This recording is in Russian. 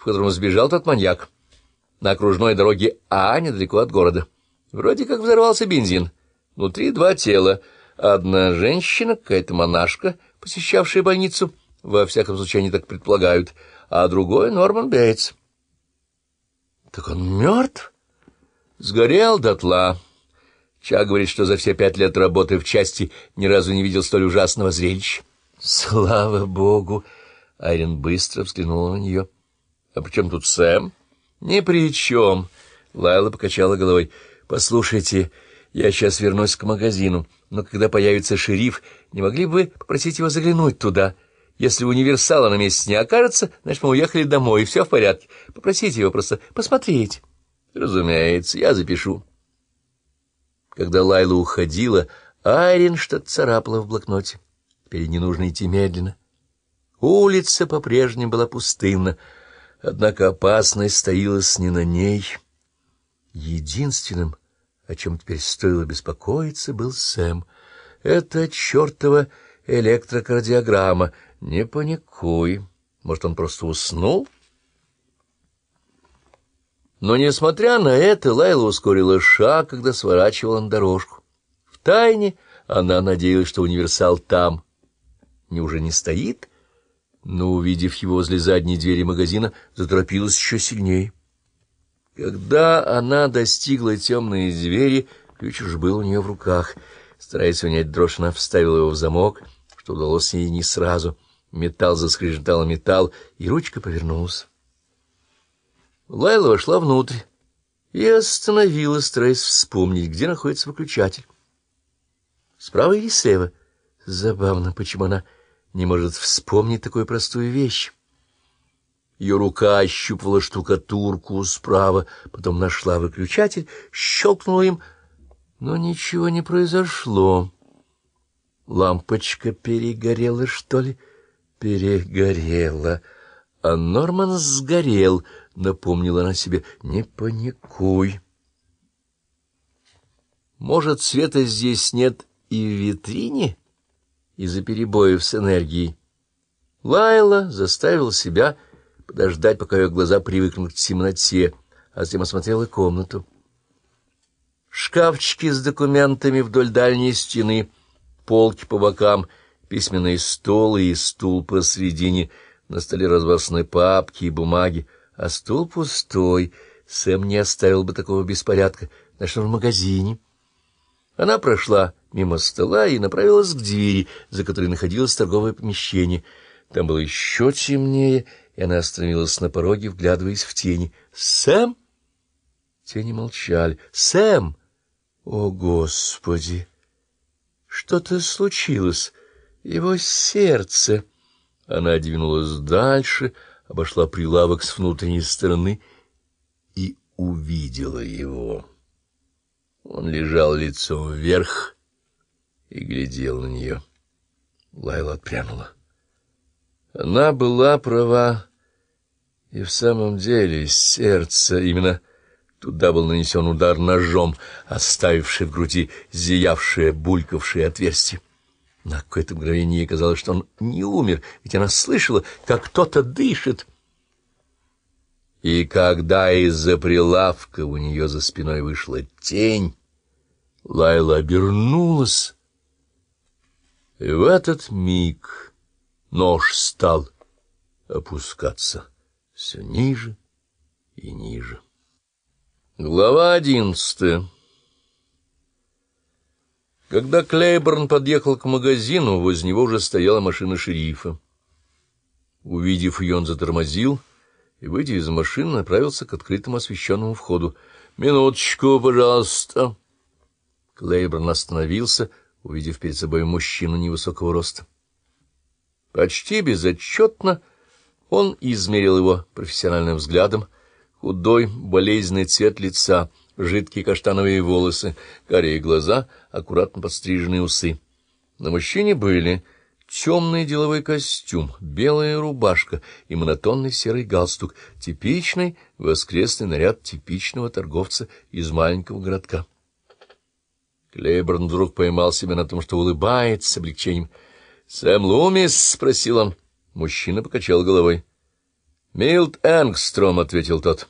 в котором сбежал тот маньяк. На окружной дороге А, недалеко от города. Вроде как взорвался бензин. Внутри два тела. Одна женщина, какая-то монашка, посещавшая больницу, во всяком случае они так предполагают, а другой — Норман Бейтс. Так он мертв? Сгорел дотла. Чак говорит, что за все пять лет работы в части ни разу не видел столь ужасного зрелища. Слава богу! Айрин быстро взглянула на нее. — А при чем тут Сэм? — Ни при чем. Лайла покачала головой. — Послушайте, я сейчас вернусь к магазину, но когда появится шериф, не могли бы вы попросить его заглянуть туда? Если универсала на месте не окажется, значит, мы уехали домой, и все в порядке. Попросите его просто посмотреть. — Разумеется, я запишу. Когда Лайла уходила, Айрин что-то царапала в блокноте. Теперь не нужно идти медленно. Улица по-прежнему была пустынна, однако опасность таилась не на ней. Единственным, о чем теперь стоило беспокоиться, был Сэм. Это чертова электрокардиограмма. Не паникуй. Может, он просто уснул? Но, несмотря на это, Лайла ускорила шаг, когда сворачивала на дорожку. Втайне она надеялась, что универсал там. Не уже не стоит? Но, увидев его возле задней двери магазина, заторопилась еще сильнее. Когда она достигла темной двери, ключ уж был у нее в руках. Стараясь унять дрожь, она вставила его в замок, что удалось ей не сразу. Металл заскрежетал металл, и ручка повернулась. Лайла вошла внутрь и остановилась, стараясь вспомнить, где находится выключатель. Справа или слева? Забавно, почему она не может вспомнить такую простую вещь. Ее рука ощупывала штукатурку справа, потом нашла выключатель, щелкнула им, но ничего не произошло. Лампочка перегорела, что ли? Перегорела. А Норман сгорел, напомнила она себе. Не паникуй. Может, света здесь нет и в витрине? Из-за перебоев с энергией. Лайла заставила себя подождать, пока ее глаза привыкнут к темноте, а затем осмотрела комнату. Шкафчики с документами вдоль дальней стены, полки по бокам, письменный стол и стул посредине, на столе разбросаны папки и бумаги, а стул пустой. Сэм не оставил бы такого беспорядка, значит, он в магазине. Она прошла мимо стола и направилась к двери, за которой находилось торговое помещение. Там было еще темнее, и она остановилась на пороге, вглядываясь в тени. «Сэм?» Тени молчали. «Сэм!» «О, Господи!» Что-то случилось. Его сердце. Она двинулась дальше, обошла прилавок с внутренней стороны и увидела его. Он лежал лицом вверх и глядел на нее. Лайла отпрянула. Она была права, и в самом деле сердце именно туда был нанесен удар ножом, оставивший в груди зиявшее, булькавшее отверстие. На какое-то мгновение казалось, что он не умер, ведь она слышала, как кто-то дышит. И когда из-за прилавка у нее за спиной вышла тень, Лайла обернулась, и в этот миг нож стал опускаться все ниже и ниже. Глава одиннадцатая Когда Клейборн подъехал к магазину, возле него уже стояла машина шерифа. Увидев ее, он затормозил и, выйдя из машины, направился к открытому освещенному входу. «Минуточку, пожалуйста!» Клейборн остановился, увидев перед собой мужчину невысокого роста. Почти безотчетно он измерил его профессиональным взглядом. Худой, болезненный цвет лица, жидкие каштановые волосы, карие глаза, аккуратно подстриженные усы. На мужчине были темный деловой костюм, белая рубашка и монотонный серый галстук, типичный воскресный наряд типичного торговца из маленького городка. Клейборн вдруг поймал себя на том, что улыбается с облегчением. — Сэм Лумис? — спросил он. Мужчина покачал головой. —— Милт Энгстром, — ответил тот. —